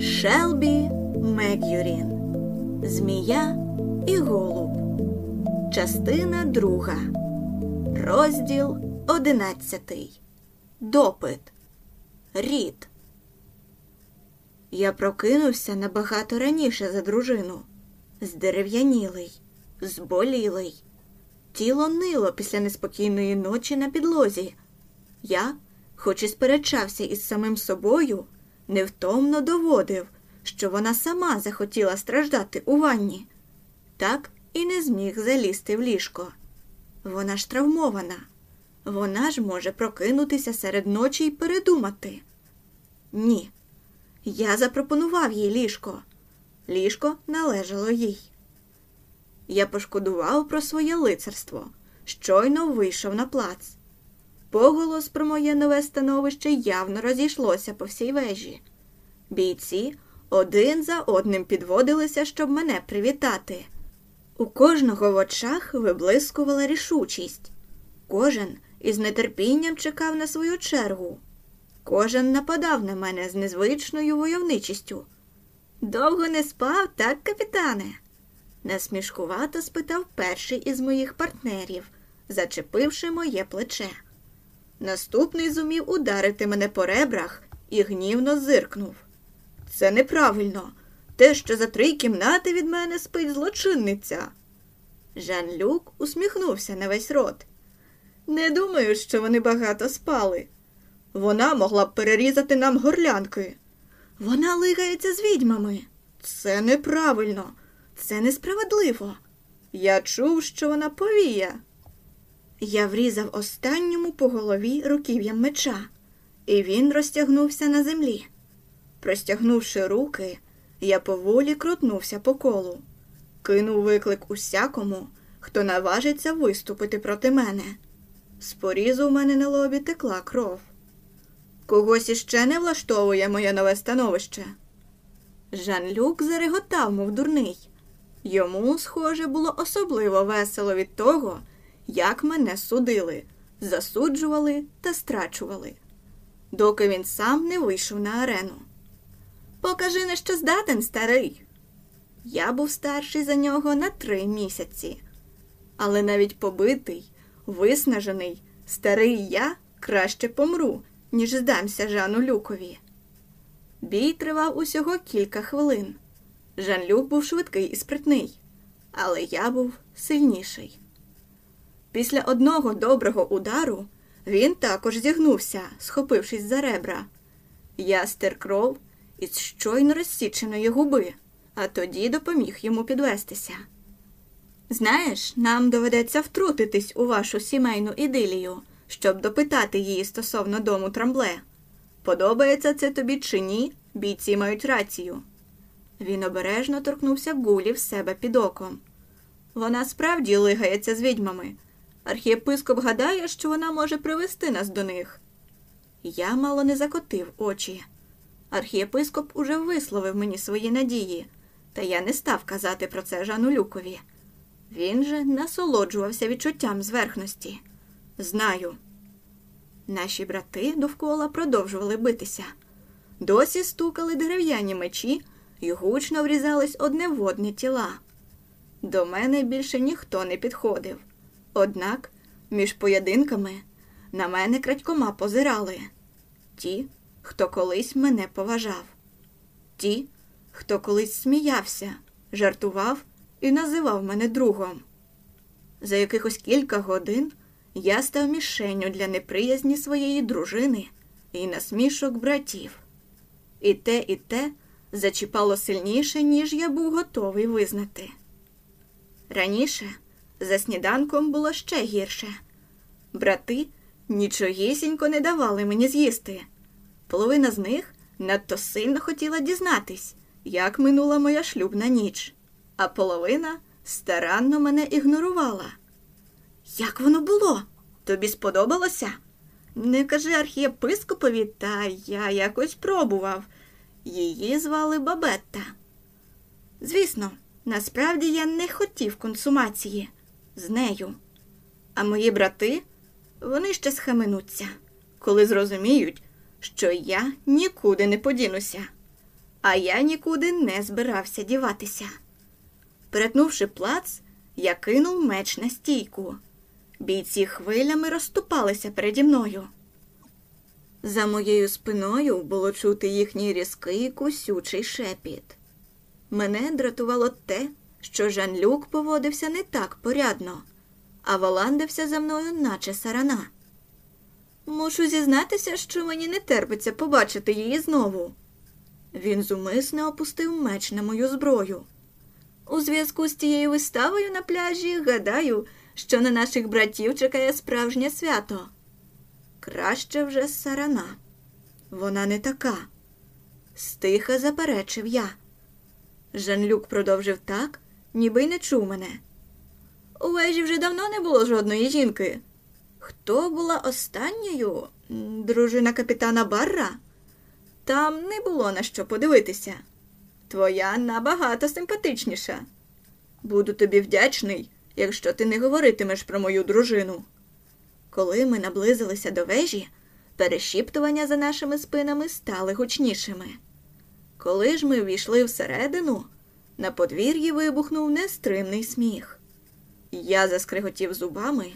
Шелбі Мегюрін Змія і Голуб. Частина друга. Розділ одинадцятий. Допит. Рід. Я прокинувся набагато раніше за дружину. Здерев'янілий, зболілий. Тіло нило після неспокійної ночі на підлозі. Я, хоч і сперечався із самим собою, невтомно доводив, що вона сама захотіла страждати у ванні. Так і не зміг залізти в ліжко. Вона ж травмована. Вона ж може прокинутися серед ночі й передумати. Ні. Я запропонував їй ліжко. Ліжко належало їй. Я пошкодував про своє лицарство, щойно вийшов на плац. Поголос про моє нове становище явно розійшлося по всій вежі. Бійці один за одним підводилися, щоб мене привітати. У кожного в очах виблискувала рішучість. Кожен із нетерпінням чекав на свою чергу. Кожен нападав на мене з незвичною войовничістю. Довго не спав, так, капітане? насмішкувато спитав перший із моїх партнерів, зачепивши моє плече. Наступний зумів ударити мене по ребрах і гнівно зиркнув. Це неправильно. Те, що за три кімнати від мене спить злочинниця. Жан Люк усміхнувся на весь рот. Не думаю, що вони багато спали. Вона могла б перерізати нам горлянки. Вона лигається з відьмами. Це неправильно, це несправедливо. Я чув, що вона повія. Я врізав останньому по голові руків'ям меча, і він розтягнувся на землі. Простягнувши руки, я поволі крутнувся по колу, кинув виклик усякому, хто наважиться виступити проти мене. З порізу в мене на лобі текла кров. Когось іще не влаштовує моє нове становище. Жан-Люк зареготав, мов дурний. Йому, схоже, було особливо весело від того, як мене судили, засуджували та страчували, доки він сам не вийшов на арену. Покажи, на що здатен, старий. Я був старший за нього на три місяці, але навіть побитий, виснажений, старий я краще помру, ніж здамся Жану Люкові. Бій тривав усього кілька хвилин. Жан Люк був швидкий і спритний, але я був сильніший. Після одного доброго удару він також зігнувся, схопившись за ребра. Я стер кров із щойно розсіченої губи, а тоді допоміг йому підвестися. Знаєш, нам доведеться втрутитись у вашу сімейну ідилію, щоб допитати її стосовно дому трамбле. Подобається це тобі чи ні, бійці мають рацію. Він обережно торкнувся гулі в себе під оком. Вона справді лигається з відьмами. Архієпископ гадає, що вона може привести нас до них. Я мало не закотив очі. Архієпископ уже висловив мені свої надії, та я не став казати про це Жану Люкові. Він же насолоджувався відчуттям зверхності. Знаю. Наші брати довкола продовжували битися. Досі стукали дерев'яні мечі і гучно врізались одне в одне тіла. До мене більше ніхто не підходив. Однак між поєдинками на мене крадькома позирали ті, хто колись мене поважав, ті, хто колись сміявся, жартував і називав мене другом. За якихось кілька годин я став мішенню для неприязні своєї дружини і насмішок братів. І те, і те зачіпало сильніше, ніж я був готовий визнати. Раніше за сніданком було ще гірше. Брати нічогісінько не давали мені з'їсти. Половина з них надто сильно хотіла дізнатись, як минула моя шлюбна ніч, а половина старанно мене ігнорувала. Як воно було? Тобі сподобалося? Не кажи архієпископові, та я якось пробував. Її звали Бабетта. Звісно, насправді я не хотів консумації з нею. А мої брати, вони ще схаменуться, коли зрозуміють, що я нікуди не подінуся. А я нікуди не збирався діватися. Перетнувши плац, я кинув меч на стійку. Бійці хвилями розступалися переді мною. За моєю спиною було чути їхній різкий кусючий шепіт. Мене дратувало те, що Жан-Люк поводився не так порядно, а валандився за мною, наче сарана. Мушу зізнатися, що мені не терпиться побачити її знову. Він зумисне опустив меч на мою зброю. У зв'язку з тією виставою на пляжі, гадаю, що на наших братів чекає справжнє свято. Краще вже сарана. Вона не така. Стиха заперечив я. Жан-Люк продовжив так, ніби й не чув мене. У вежі вже давно не було жодної жінки. Хто була останньою? Дружина капітана Барра? Там не було на що подивитися. Твоя набагато симпатичніша. Буду тобі вдячний, якщо ти не говоритимеш про мою дружину. Коли ми наблизилися до вежі, перешіптування за нашими спинами стали гучнішими. Коли ж ми ввійшли всередину, на подвір'ї вибухнув нестримний сміх. Я заскриготів зубами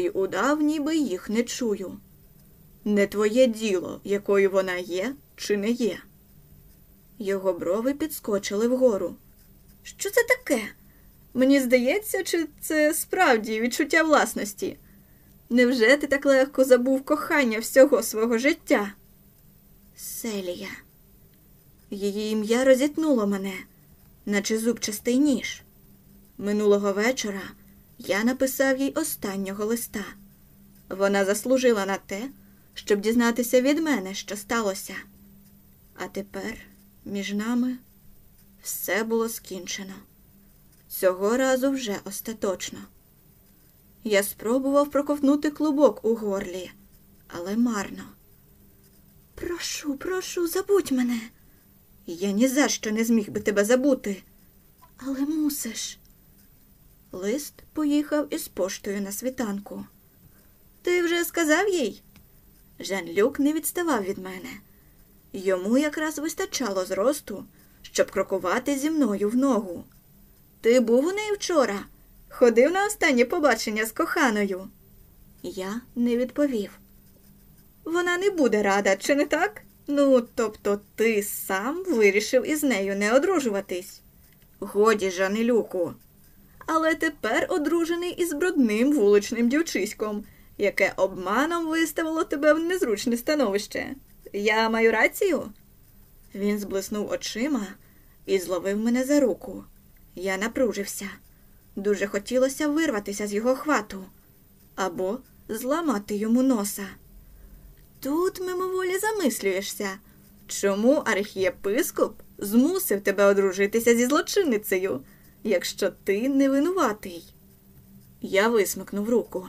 й удав, ніби їх не чую. Не твоє діло, якою вона є чи не є. Його брови підскочили вгору. Що це таке? Мені здається, чи це справді відчуття власності? Невже ти так легко забув кохання всього свого життя? Селія. Її ім'я розітнуло мене, наче зубчастий ніж. Минулого вечора я написав їй останнього листа. Вона заслужила на те, щоб дізнатися від мене, що сталося. А тепер між нами все було скінчено. Цього разу вже остаточно. Я спробував проковтнути клубок у горлі, але марно. Прошу, прошу, забудь мене. Я ні за що не зміг би тебе забути, але мусиш. Лист поїхав із поштою на світанку. Ти вже сказав їй? Жан-Люк не відставав від мене. Йому якраз вистачало зросту, щоб крокувати зі мною в ногу. Ти був у неї вчора, ходив на останнє побачення з коханою. Я не відповів. Вона не буде рада, чи не так? Ну, тобто ти сам вирішив із нею не одружуватись. Годі, Жанелюку. Але тепер одружений із брудним вуличним дівчиськом, яке обманом виставило тебе в незручне становище. Я маю рацію? Він зблиснув очима і зловив мене за руку. Я напружився. Дуже хотілося вирватися з його хвату або зламати йому носа. Тут мимоволі замислюєшся, чому архієпископ змусив тебе одружитися зі злочинницею, якщо ти не винуватий? Я висмикнув руку,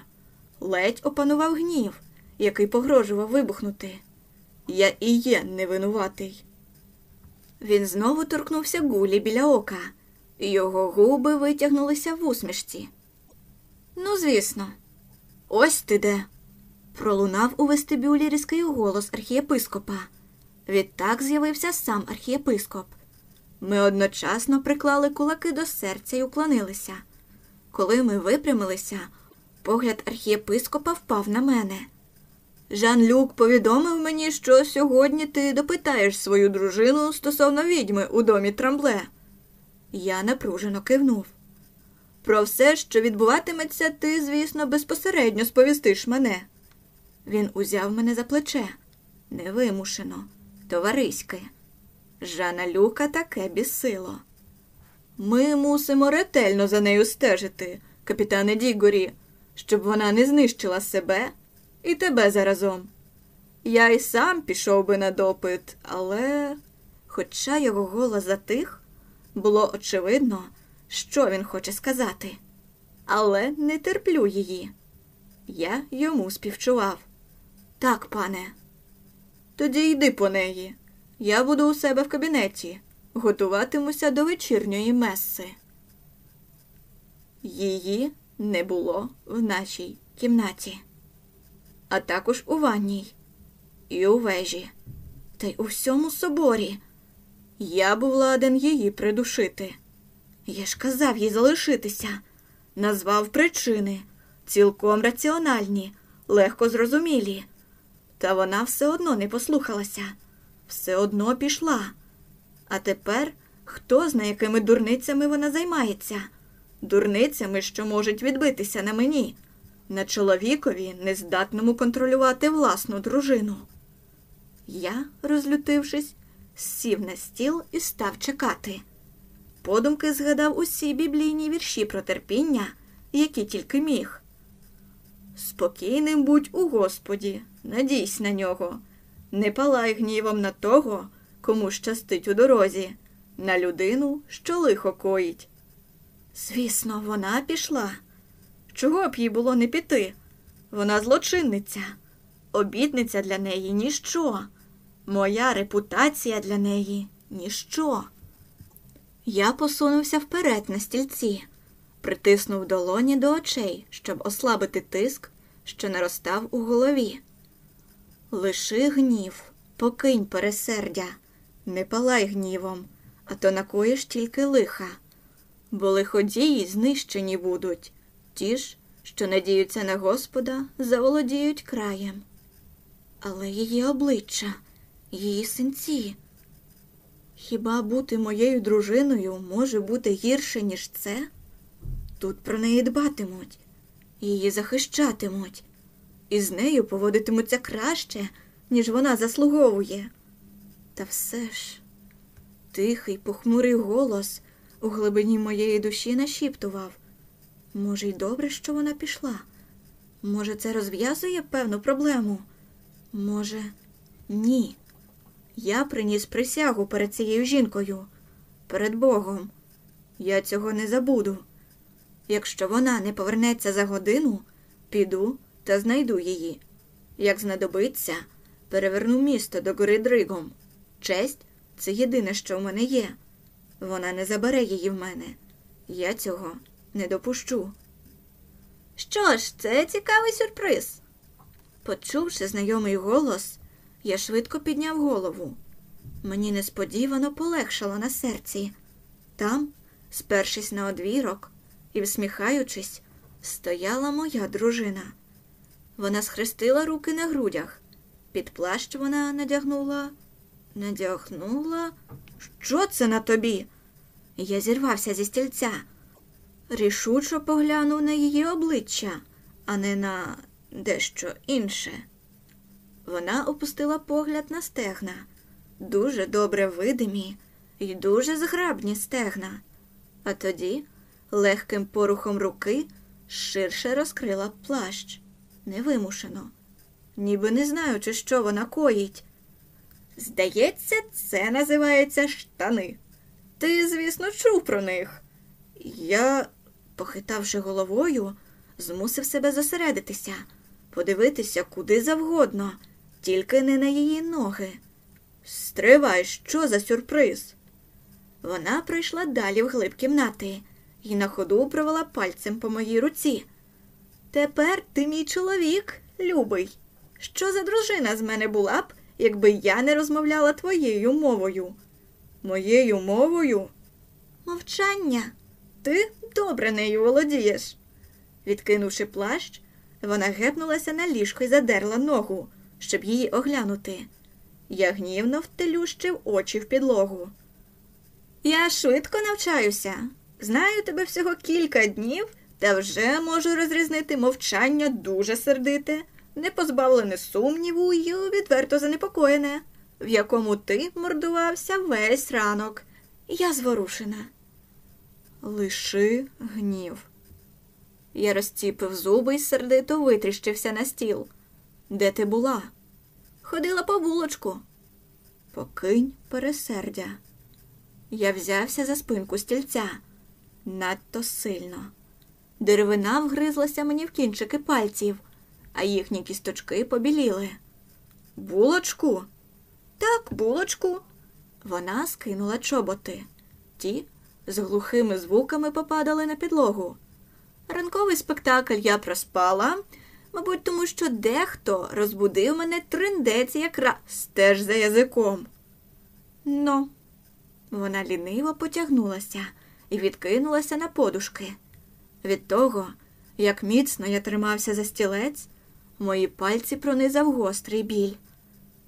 ледь опанував гнів, який погрожував вибухнути. Я і є невинуватий. Він знову торкнувся гулі біля ока, його губи витягнулися в усмішці. Ну, звісно, ось ти де. Пролунав у вестибюлі різкий голос архієпископа. Відтак з'явився сам архієпископ. Ми одночасно приклали кулаки до серця й уклонилися. Коли ми випрямилися, погляд архієпископа впав на мене. Жан-Люк повідомив мені, що сьогодні ти допитаєш свою дружину стосовно відьми у домі Трамбле. Я напружено кивнув. Про все, що відбуватиметься, ти, звісно, безпосередньо сповістиш мене. Він узяв мене за плече невимушено, товариське. Жана Люка таке бісило. Ми мусимо ретельно за нею стежити, капітане Дігорі, щоб вона не знищила себе і тебе заразом. Я й сам пішов би на допит, але, хоча його голос затих, було очевидно, що він хоче сказати. Але не терплю її. Я йому співчував. Так, пане. Тоді йди по неї. Я буду у себе в кабінеті, готуватимуся до вечірньої меси. Її не було в нашій кімнаті, а також у ванній і у вежі, та й у всьому соборі. Я був ладен її придушити. Я ж казав їй залишитися, назвав причини, цілком раціональні, легко зрозумілі. Та вона все одно не послухалася, все одно пішла. А тепер хто знає, якими дурницями вона займається? Дурницями, що можуть відбитися на мені, на чоловікові, нездатному контролювати власну дружину. Я, розлютившись, сів на стіл і став чекати. Подумки згадав усі біблійні вірші про терпіння, які тільки міг. Спокійним будь у Господі, надійсь на нього, не палай гнівом на того, кому щастить у дорозі, на людину, що лихо коїть. Звісно, вона пішла. Чого б їй було не піти? Вона злочинниця, обідниця для неї ніщо. Моя репутація для неї ніщо. Я посунувся вперед на стільці, притиснув долоні до очей, щоб ослабити тиск, що наростав у голові. Лиши гнів, покинь пересердя, не палай гнівом, а то накоїш тільки лиха, бо лиходії знищені будуть, ті ж, що надіються на Господа, заволодіють краєм. Але її обличчя, її синці. Хіба бути моєю дружиною може бути гірше, ніж це? Тут про неї дбатимуть, її захищатимуть, і з нею поводитимуться краще, ніж вона заслуговує. Та все ж, тихий, похмурий голос у глибині моєї душі нашіптував. Може, й добре, що вона пішла. Може, це розв'язує певну проблему? Може, ні. Я приніс присягу перед цією жінкою, перед Богом. Я цього не забуду. Якщо вона не повернеться за годину, піду та знайду її. Як знадобиться, переверну місто до гори Дригом. Честь це єдине, що в мене є. Вона не забере її в мене. Я цього не допущу. Що ж, це цікавий сюрприз. Почувши знайомий голос, я швидко підняв голову. Мені несподівано полегшало на серці. Там, спершись на одвірок і всміхаючись, стояла моя дружина. Вона схрестила руки на грудях. Під плащ вона надягнула, надягнула. Що це на тобі? Я зірвався зі стільця. Рішучо поглянув на її обличчя, а не на дещо інше. Вона опустила погляд на стегна, дуже добре видимі і дуже зграбні стегна, а тоді легким порухом руки ширше розкрила плащ, невимушено, ніби не знаючи, що вона коїть. Здається, це називається штани. Ти, звісно, чув про них. Я, похитавши головою, змусив себе зосередитися, подивитися куди завгодно, тільки не на її ноги. Стривай, що за сюрприз? Вона пройшла далі в глиб кімнати і на ходу провела пальцем по моїй руці. Тепер ти мій чоловік, любий. Що за дружина з мене була б, якби я не розмовляла твоєю мовою? Моєю мовою? Мовчання. Ти добре нею володієш. Відкинувши плащ, вона гепнулася на ліжко і задерла ногу, щоб її оглянути. Я гнівно втелющив очі в підлогу. Я швидко навчаюся. Знаю тебе всього кілька днів, та вже можу розрізнити мовчання дуже сердите, не позбавлене сумніву й відверто занепокоєне, в якому ти мордувався весь ранок. Я зворушена. Лиши гнів. Я розціпив зуби й сердито витріщився на стіл. Де ти була? Ходила по вулочку. Покинь пересердя. Я взявся за спинку стільця надто сильно. Деревина вгризлася мені в кінчики пальців, а їхні кісточки побіліли. Булочку? Так, булочку. Вона скинула чоботи. Ті з глухими звуками попадали на підлогу. Ранковий спектакль я проспала, мабуть, тому що дехто розбудив мене триндець якраз теж за язиком. Ну, Вона ліниво потягнулася і відкинулася на подушки. Від того, як міцно я тримався за стілець, мої пальці пронизав гострий біль.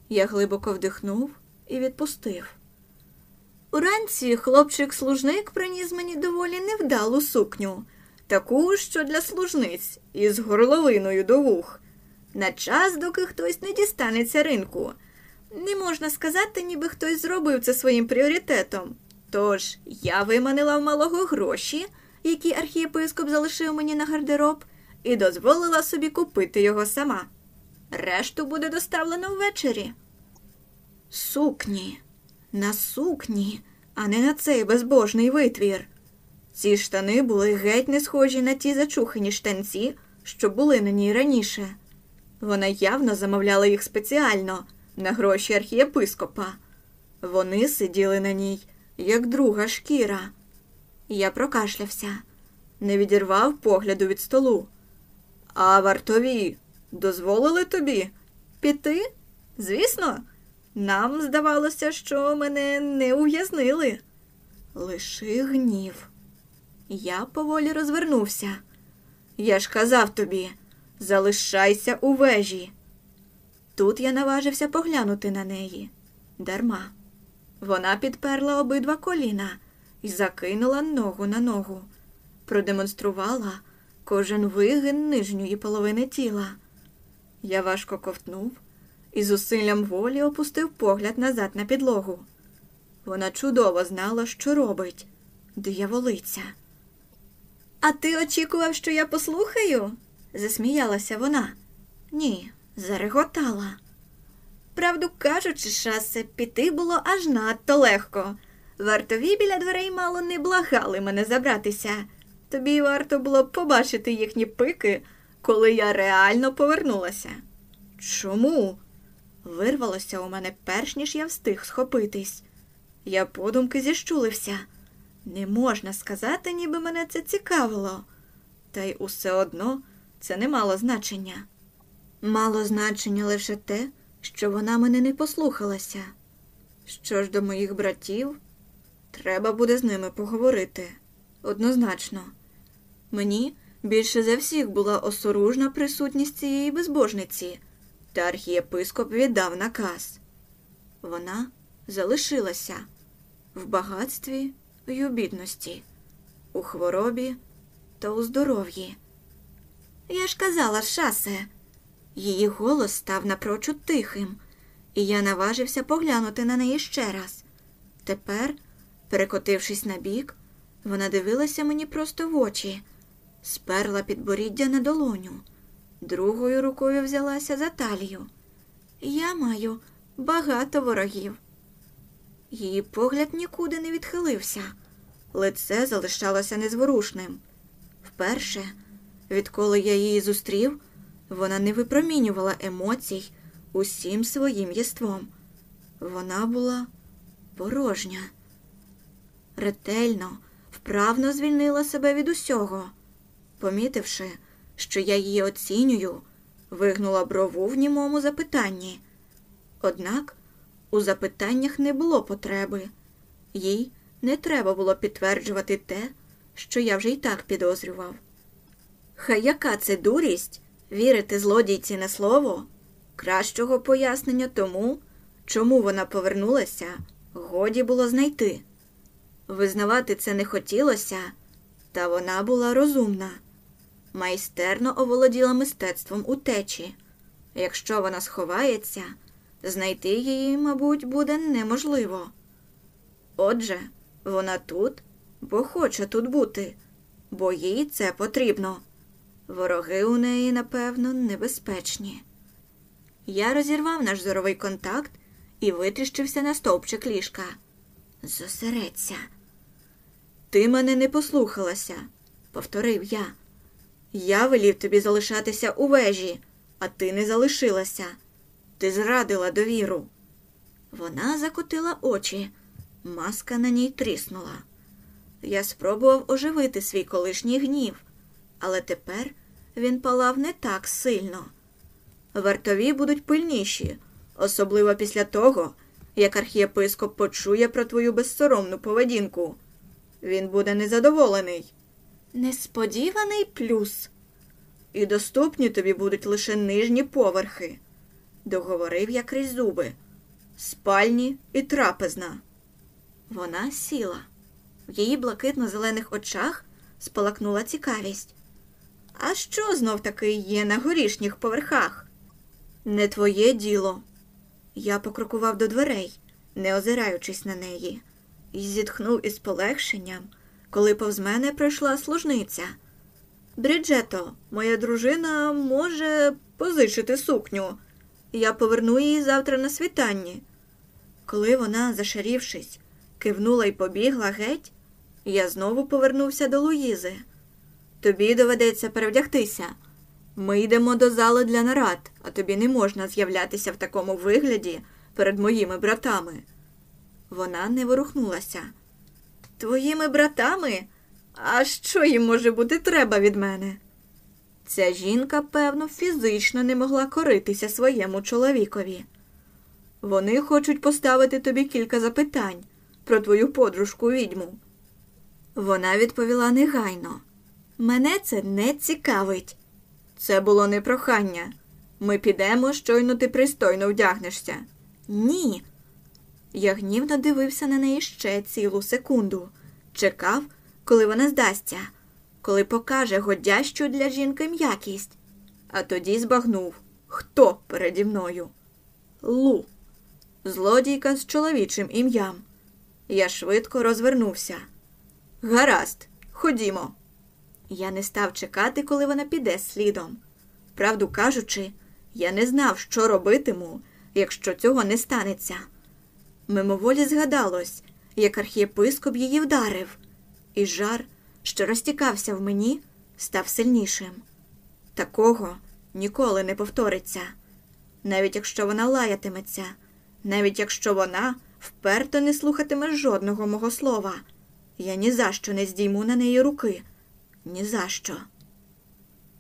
Я глибоко вдихнув і відпустив. Уранці хлопчик-служник приніс мені доволі невдалу сукню, таку, що для служниць, із горловиною до вух. На час, доки хтось не дістанеться ринку. Не можна сказати, ніби хтось зробив це своїм пріоритетом. Тож я виманила в малого гроші, які архієпископ залишив мені на гардероб, і дозволила собі купити його сама. Решту буде доставлено ввечері. Сукні, на сукні, а не на цей безбожний витвір. Ці штани були геть не схожі на ті зачухані штанці, що були на ній раніше. Вона явно замовляла їх спеціально на гроші архієпископа. Вони сиділи на ній, як друга шкіра. Я прокашлявся, не відірвав погляду від столу. А вартові дозволили тобі піти? Звісно, нам здавалося, що мене не ув'язнили. Лиши гнів. Я поволі розвернувся. Я ж казав тобі, залишайся у вежі. Тут я наважився поглянути на неї. Дарма. Вона підперла обидва коліна і закинула ногу на ногу, продемонструвала кожен вигин нижньої половини тіла. Я важко ковтнув і зусиллям волі опустив погляд назад на підлогу. Вона чудово знала, що робить, дияволиця. А ти очікував, що я послухаю? засміялася вона. Ні, зареготала. Правду кажучи, шасе, піти було аж надто легко. Вартові біля дверей мало не благали мене забратися. Тобі варто було б побачити їхні пики, коли я реально повернулася. Чому? Вирвалося у мене перш ніж я встиг схопитись. Я подумки зіщулився. Не можна сказати, ніби мене це цікавило, та й усе одно це не мало значення. Мало значення лише те, що вона мене не послухалася. Що ж до моїх братів, треба буде з ними поговорити. Однозначно. Мені більше за всіх була осоружна присутність цієї безбожниці, та архієпископ віддав наказ. Вона залишилася в багатстві й у бідності, у хворобі та у здоров'ї. Я ж казала, шасе. Її голос став напрочуд тихим, і я наважився поглянути на неї ще раз. Тепер, перекотившись на бік, вона дивилася мені просто в очі, сперла підборіддя на долоню, другою рукою взялася за талію. Я маю багато ворогів. Її погляд нікуди не відхилився, лице залишалося незворушним. Вперше, відколи я її зустрів, вона не випромінювала емоцій усім своїм єством. Вона була порожня. Ретельно, вправно звільнила себе від усього. Помітивши, що я її оцінюю, вигнула брову в німому запитанні. Однак у запитаннях не було потреби, їй не треба було підтверджувати те, що я вже й так підозрював. Хай яка це дурість вірити злодійці на слово, кращого пояснення тому, чому вона повернулася, годі було знайти. Визнавати це не хотілося, та вона була розумна, майстерно оволоділа мистецтвом утечі. Якщо вона сховається, знайти її, мабуть, буде неможливо. Отже, вона тут, бо хоче тут бути, бо їй це потрібно. Вороги у неї, напевно, небезпечні. Я розірвав наш зоровий контакт і витріщився на стовпчик ліжка. Зосередься. Ти мене не послухалася, повторив я. Я велів тобі залишатися у вежі, а ти не залишилася. Ти зрадила довіру. Вона закотила очі, маска на ній тріснула. Я спробував оживити свій колишній гнів, але тепер він палав не так сильно. Вартові будуть пильніші, особливо після того, як архієпископ почує про твою безсоромну поведінку. Він буде незадоволений. Несподіваний плюс. І доступні тобі будуть лише нижні поверхи, договорив я крізь зуби, спальні і трапезна. Вона сіла. В її блакитно-зелених очах спалахнула цікавість. А що знов таки є на горішніх поверхах? Не твоє діло. Я покрокував до дверей, не озираючись на неї, і зітхнув із полегшенням, коли повз мене пройшла служниця. Бріджето, моя дружина може позичити сукню. Я поверну її завтра на світанні. Коли вона, зашарівшись, кивнула і побігла геть, я знову повернувся до Луїзи. Тобі доведеться перевдягтися. Ми йдемо до зали для нарад, а тобі не можна з'являтися в такому вигляді перед моїми братами. Вона не ворухнулася. Твоїми братами? А що їм може бути треба від мене? Ця жінка, певно, фізично не могла коритися своєму чоловікові. Вони хочуть поставити тобі кілька запитань про твою подружку відьму. Вона відповіла негайно. Мене це не цікавить. Це було не прохання. Ми підемо, щойно ти пристойно вдягнешся. Ні. Я гнівно дивився на неї ще цілу секунду, чекав, коли вона здасться, коли покаже годящу для жінки м'якість, а тоді збагнув, хто переді мною. Лу, злодійка з чоловічим ім'ям. Я швидко розвернувся. Гаразд, ходімо. Я не став чекати, коли вона піде слідом. Правду кажучи, я не знав, що робитиму, якщо цього не станеться. Мимоволі згадалось, як архієпископ її вдарив, і жар, що розтікався в мені, став сильнішим. Такого ніколи не повториться, навіть якщо вона лаятиметься, навіть якщо вона вперто не слухатиме жодного мого слова, я ні за що не здійму на неї руки. Ні за що.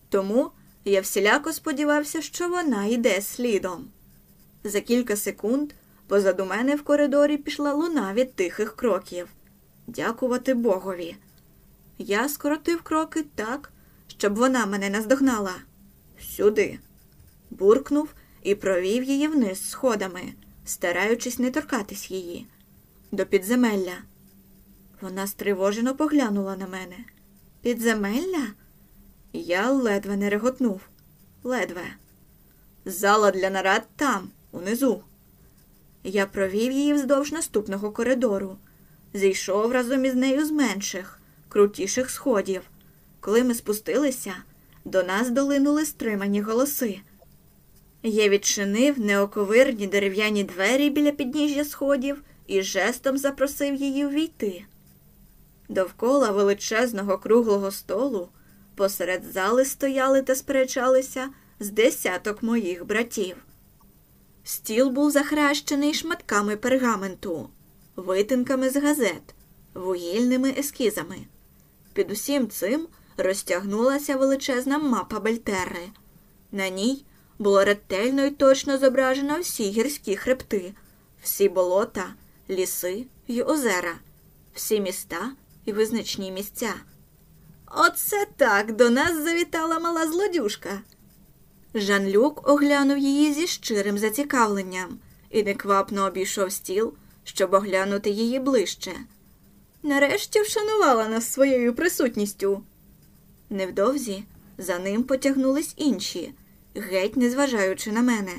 Тому я всіляко сподівався, що вона йде слідом. За кілька секунд позаду мене в коридорі пішла луна від тихих кроків. Дякувати Богові. Я скоротив кроки так, щоб вона мене наздогнала. Сюди. Буркнув і провів її вниз сходами, стараючись не торкатись її. До підземелля. Вона стривожено поглянула на мене. Підземелля? Я ледве не реготнув. Ледве. Зала для нарад там, унизу. Я провів її вздовж наступного коридору, зійшов разом із нею з менших, крутіших сходів. Коли ми спустилися, до нас долинули стримані голоси. Я відчинив неоковирні дерев'яні двері біля підніжжя сходів і жестом запросив її ввійти. Довкола величезного круглого столу посеред зали стояли та сперечалися з десяток моїх братів. Стіл був захрещений шматками пергаменту, витинками з газет, вугільними ескізами. Під усім цим розтягнулася величезна мапа Бельтерри. На ній було ретельно і точно зображено всі гірські хребти, всі болота, ліси й озера, всі міста і визначні місця. Оце так до нас завітала мала злодюшка. Жан-Люк оглянув її зі щирим зацікавленням і неквапно обійшов стіл, щоб оглянути її ближче. Нарешті вшанувала нас своєю присутністю. Невдовзі за ним потягнулись інші, геть не зважаючи на мене.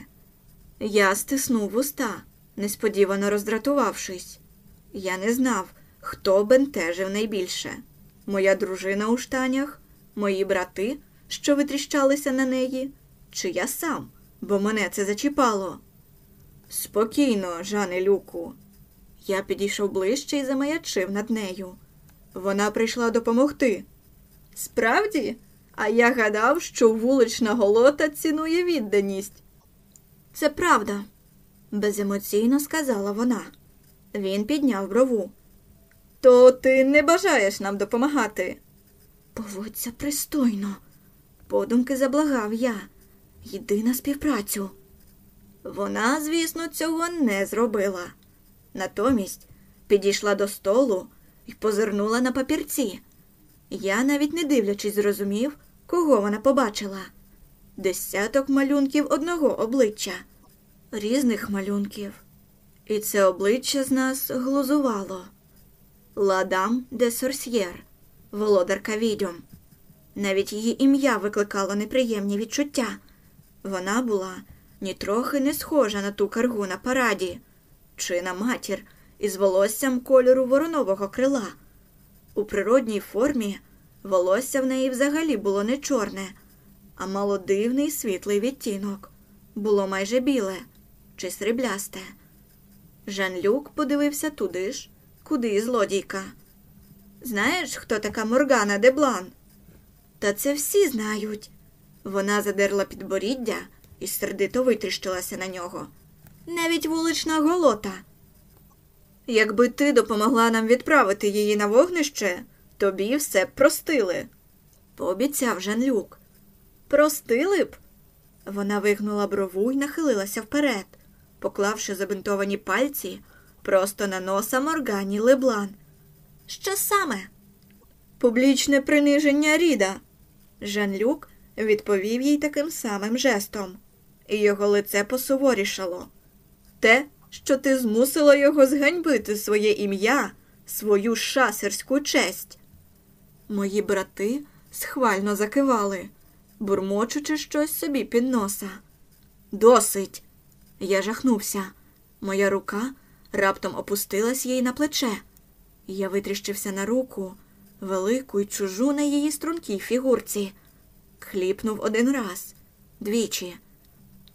Я стиснув вуста, несподівано роздратувавшись. Я не знав, хто бентежив найбільше моя дружина у штанях, мої брати, що витріщалися на неї, чи я сам, бо мене це зачіпало. Спокійно, Жане Люку. Я підійшов ближче і замаячив над нею. Вона прийшла допомогти. Справді, а я гадав, що вулична голота цінує відданість. Це правда, беземоційно сказала вона. Він підняв брову. То ти не бажаєш нам допомагати? Поводься пристойно, подумки заблагав я. Йди на співпрацю. Вона, звісно, цього не зробила. Натомість підійшла до столу і позирнула на папірці. Я, навіть не дивлячись, зрозумів, кого вона побачила. Десяток малюнків одного обличчя, різних малюнків. І це обличчя з нас глузувало. Ладам де Сорсьєр, володарка відьом. Навіть її ім'я викликало неприємні відчуття. Вона була нітрохи не схожа на ту каргу на параді, чи на матір із волоссям кольору воронового крила. У природній формі волосся в неї взагалі було не чорне, а мало дивний світлий відтінок. Було майже біле чи сріблясте. Жан-Люк подивився туди ж, куди і злодійка. Знаєш, хто така Моргана де Блан? Та це всі знають. Вона задерла підборіддя і сердито витріщилася на нього. Навіть вулична голота. Якби ти допомогла нам відправити її на вогнище, тобі все б простили, пообіцяв Жан-Люк. Простили б? Вона вигнула брову й нахилилася вперед, поклавши забинтовані пальці просто на носа Моргані Леблан. Що саме? Публічне приниження Ріда. Жан-Люк відповів їй таким самим жестом, і його лице посуворішало. Те, що ти змусила його зганьбити своє ім'я, свою шасерську честь. Мої брати схвально закивали, бурмочучи щось собі під носа. Досить. Я жахнувся. Моя рука раптом опустилась їй на плече. Я витріщився на руку, велику й чужу на її стрункій фігурці. Хліпнув один раз, двічі.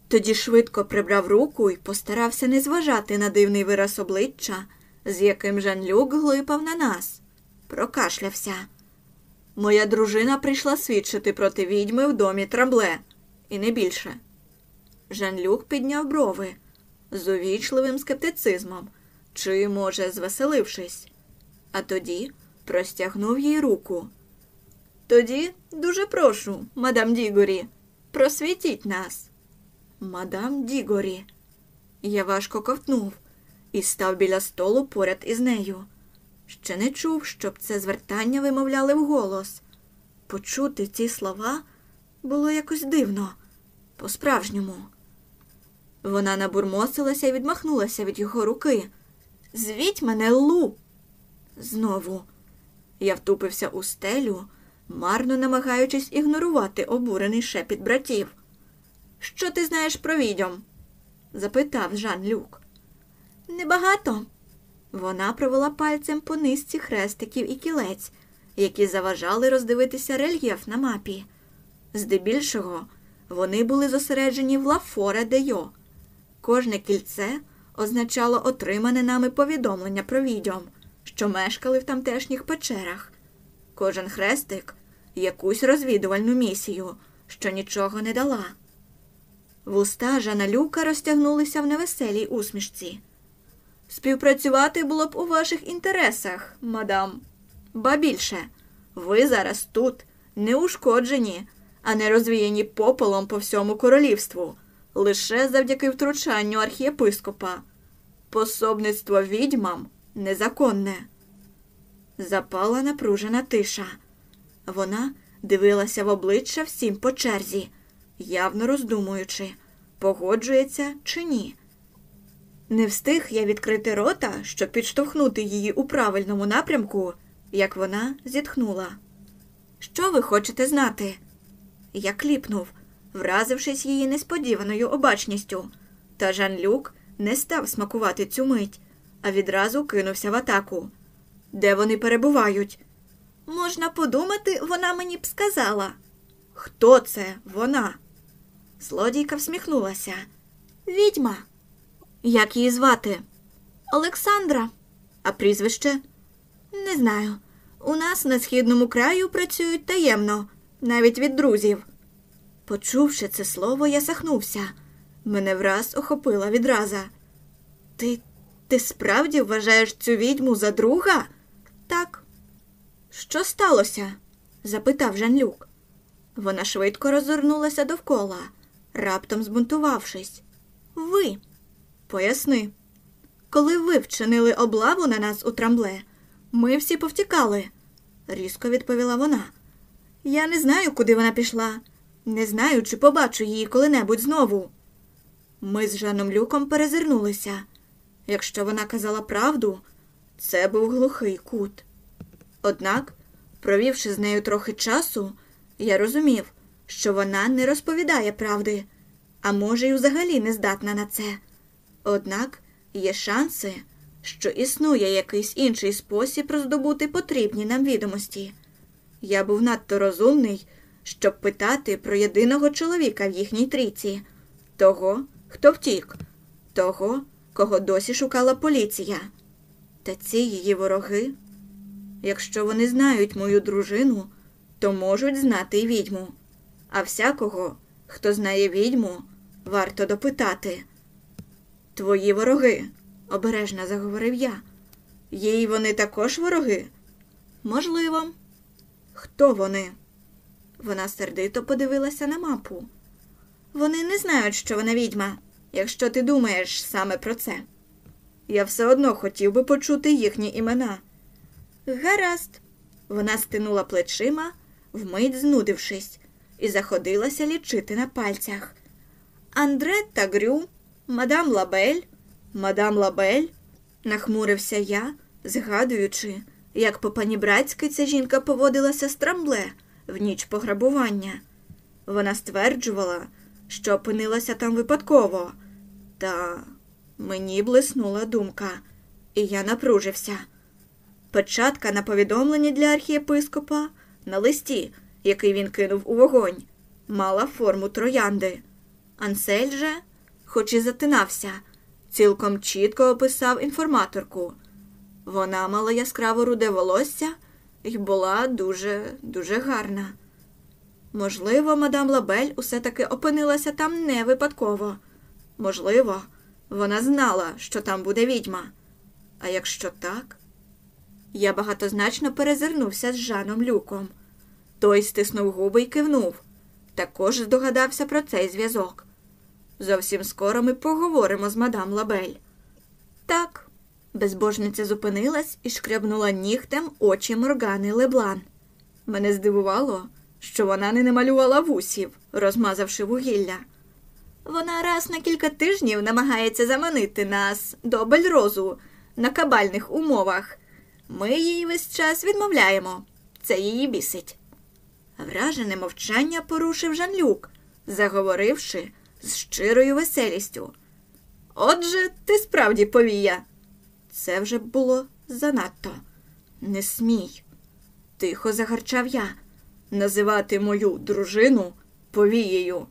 Тоді швидко прибрав руку і постарався не зважати на дивний вираз обличчя, з яким Жан-Люк глипав на нас. Прокашлявся. Моя дружина прийшла свідчити проти відьми в домі трабле, і не більше. Жан-Люк підняв брови з увічливим скептицизмом, чи, може, звеселившись, а тоді простягнув їй руку. Тоді дуже прошу, мадам Дігорі, просвітіть нас. Мадам Дігорі. Я важко ковтнув і став біля столу поряд із нею. Ще не чув, щоб це звертання вимовляли вголос. Почути ці слова було якось дивно, по-справжньому. Вона набурмосилася і відмахнулася від його руки. Звіть мене Лу. Знову я втупився у стелю, марно намагаючись ігнорувати обурений шепіт братів. Що ти знаєш про відьом? запитав Жан Люк. Небагато. Вона провела пальцем по низці хрестиків і кілець, які заважали роздивитися рельєф на мапі. Здебільшого вони були зосереджені в Лафоре де Йо. Кожне кільце означало отримане нами повідомлення про відьом, що мешкали в тамтешніх печерах. Кожен хрестик якусь розвідувальну місію, що нічого не дала. Вуста Жана Люка розтягнулися в невеселій усмішці. Співпрацювати було б у ваших інтересах, мадам. Ба більше, ви зараз тут не ушкоджені, а не розвіяні попелом по всьому королівству, лише завдяки втручанню архієпископа. Пособництво відьмам незаконне. Запала напружена тиша. Вона дивилася в обличчя всім по черзі, явно роздумуючи, погоджується чи ні. Не встиг я відкрити рота, щоб підштовхнути її у правильному напрямку, як вона зітхнула. Що ви хочете знати? Я кліпнув, вразившись її несподіваною обачністю, та Жан-Люк не став смакувати цю мить, а відразу кинувся в атаку. Де вони перебувають? Можна подумати, вона мені б сказала. Хто це вона? Злодійка всміхнулася. Відьма. Як її звати? Олександра. А прізвище? Не знаю. У нас на східному краю працюють таємно, навіть від друзів. Почувши це слово, я сахнувся. Мене враз охопила відраза. Ти ти справді вважаєш цю відьму за друга? Так. Що сталося? запитав Жан-Люк. Вона швидко роззирнулася довкола, раптом збунтувавшись. Ви. Поясни. Коли ви вчинили облаву на нас у трамбле, ми всі повтікали, різко відповіла вона. Я не знаю, куди вона пішла. Не знаю, чи побачу її коли-небудь знову. Ми з Жаном Люком перезирнулися. Якщо вона казала правду, це був глухий кут. Однак, провівши з нею трохи часу, я розумів, що вона не розповідає правди, а може, й взагалі не здатна на це. Однак є шанси, що існує якийсь інший спосіб роздобути потрібні нам відомості. Я був надто розумний, щоб питати про єдиного чоловіка в їхній трійці, того, хто втік, того, кого досі шукала поліція. Та ці її вороги, якщо вони знають мою дружину, то можуть знати й відьму. А всякого, хто знає відьму, варто допитати. Твої вороги, обережно заговорив я. Їй вони також вороги? Можливо. Хто вони? Вона сердито подивилася на мапу. Вони не знають, що вона відьма, якщо ти думаєш саме про це. Я все одно хотів би почути їхні імена. Гаразд. Вона стинула плечима, вмить знудившись, і заходилася лічити на пальцях. Андретта Грю, мадам Лабель, мадам Лабель, нахмурився я, згадуючи, як по панібратськи ця жінка поводилася з трамбле в ніч пограбування. Вона стверджувала, що опинилася там випадково, та мені блиснула думка, і я напружився. Печатка на повідомленні для архієпископа на листі, який він кинув у вогонь, мала форму троянди. Ансель же, хоч і затинався, цілком чітко описав інформаторку. Вона мала яскраво руде волосся і була дуже, дуже гарна. Можливо, мадам Лабель усе таки опинилася там не випадково. Можливо, вона знала, що там буде відьма. А якщо так, я багатозначно перезирнувся з Жаном Люком. Той стиснув губи й кивнув. Також здогадався про цей зв'язок. Зовсім скоро ми поговоримо з мадам Лабель. Так, безбожниця зупинилась і шкрябнула нігтем очі Моргани Леблан. Мене здивувало, що вона не намалювала вусів, розмазавши вугілля. Вона раз на кілька тижнів намагається заманити нас до Бельрозу на кабальних умовах. Ми їй весь час відмовляємо. Це її бісить. Вражене мовчання порушив Жанлюк, заговоривши з щирою веселістю. Отже, ти справді повія. Це вже було занадто. Не смій. Тихо загарчав я. Називати мою дружину повією.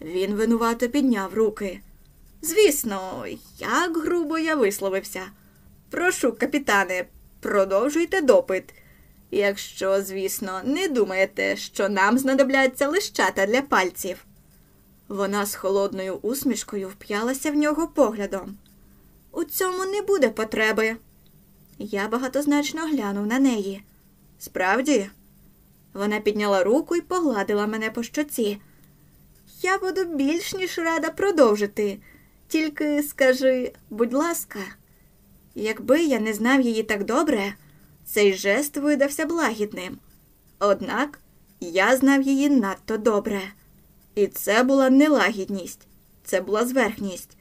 Він винувато підняв руки. Звісно, як грубо я висловився. Прошу, капітане, продовжуйте допит. Якщо, звісно, не думаєте, що нам знадобляться лищата для пальців. Вона з холодною усмішкою вп'ялася в нього поглядом. У цьому не буде потреби. Я багатозначно глянув на неї. Справді, вона підняла руку і погладила мене по щоці. Я буду більш ніж рада продовжити. Тільки скажи, будь ласка, якби я не знав її так добре, цей жест видався благідним. Однак я знав її надто добре. І це була не лагідність, це була зверхність.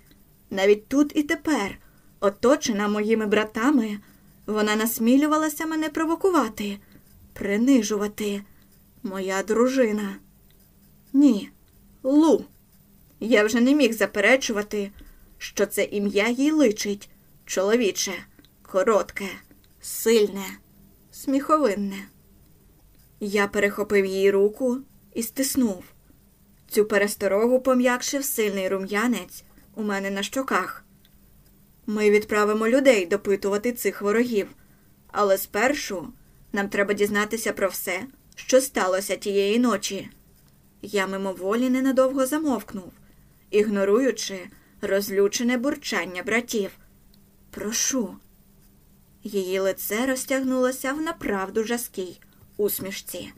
Навіть тут і тепер, оточена моїми братами, вона насмілювалася мене провокувати, принижувати. Моя дружина. Ні, Лу. Я вже не міг заперечувати, що це ім'я їй личить чоловіче, коротке, сильне, сміховинне. Я перехопив її руку і стиснув. Цю пересторогу пом'якшив сильний рум'янець у мене на щоках. Ми відправимо людей допитувати цих ворогів, але спершу нам треба дізнатися про все, що сталося тієї ночі. Я мимоволі ненадовго замовкнув, ігноруючи розлючене бурчання братів. Прошу. Її лице розтягнулося в направду жаскій усмішці.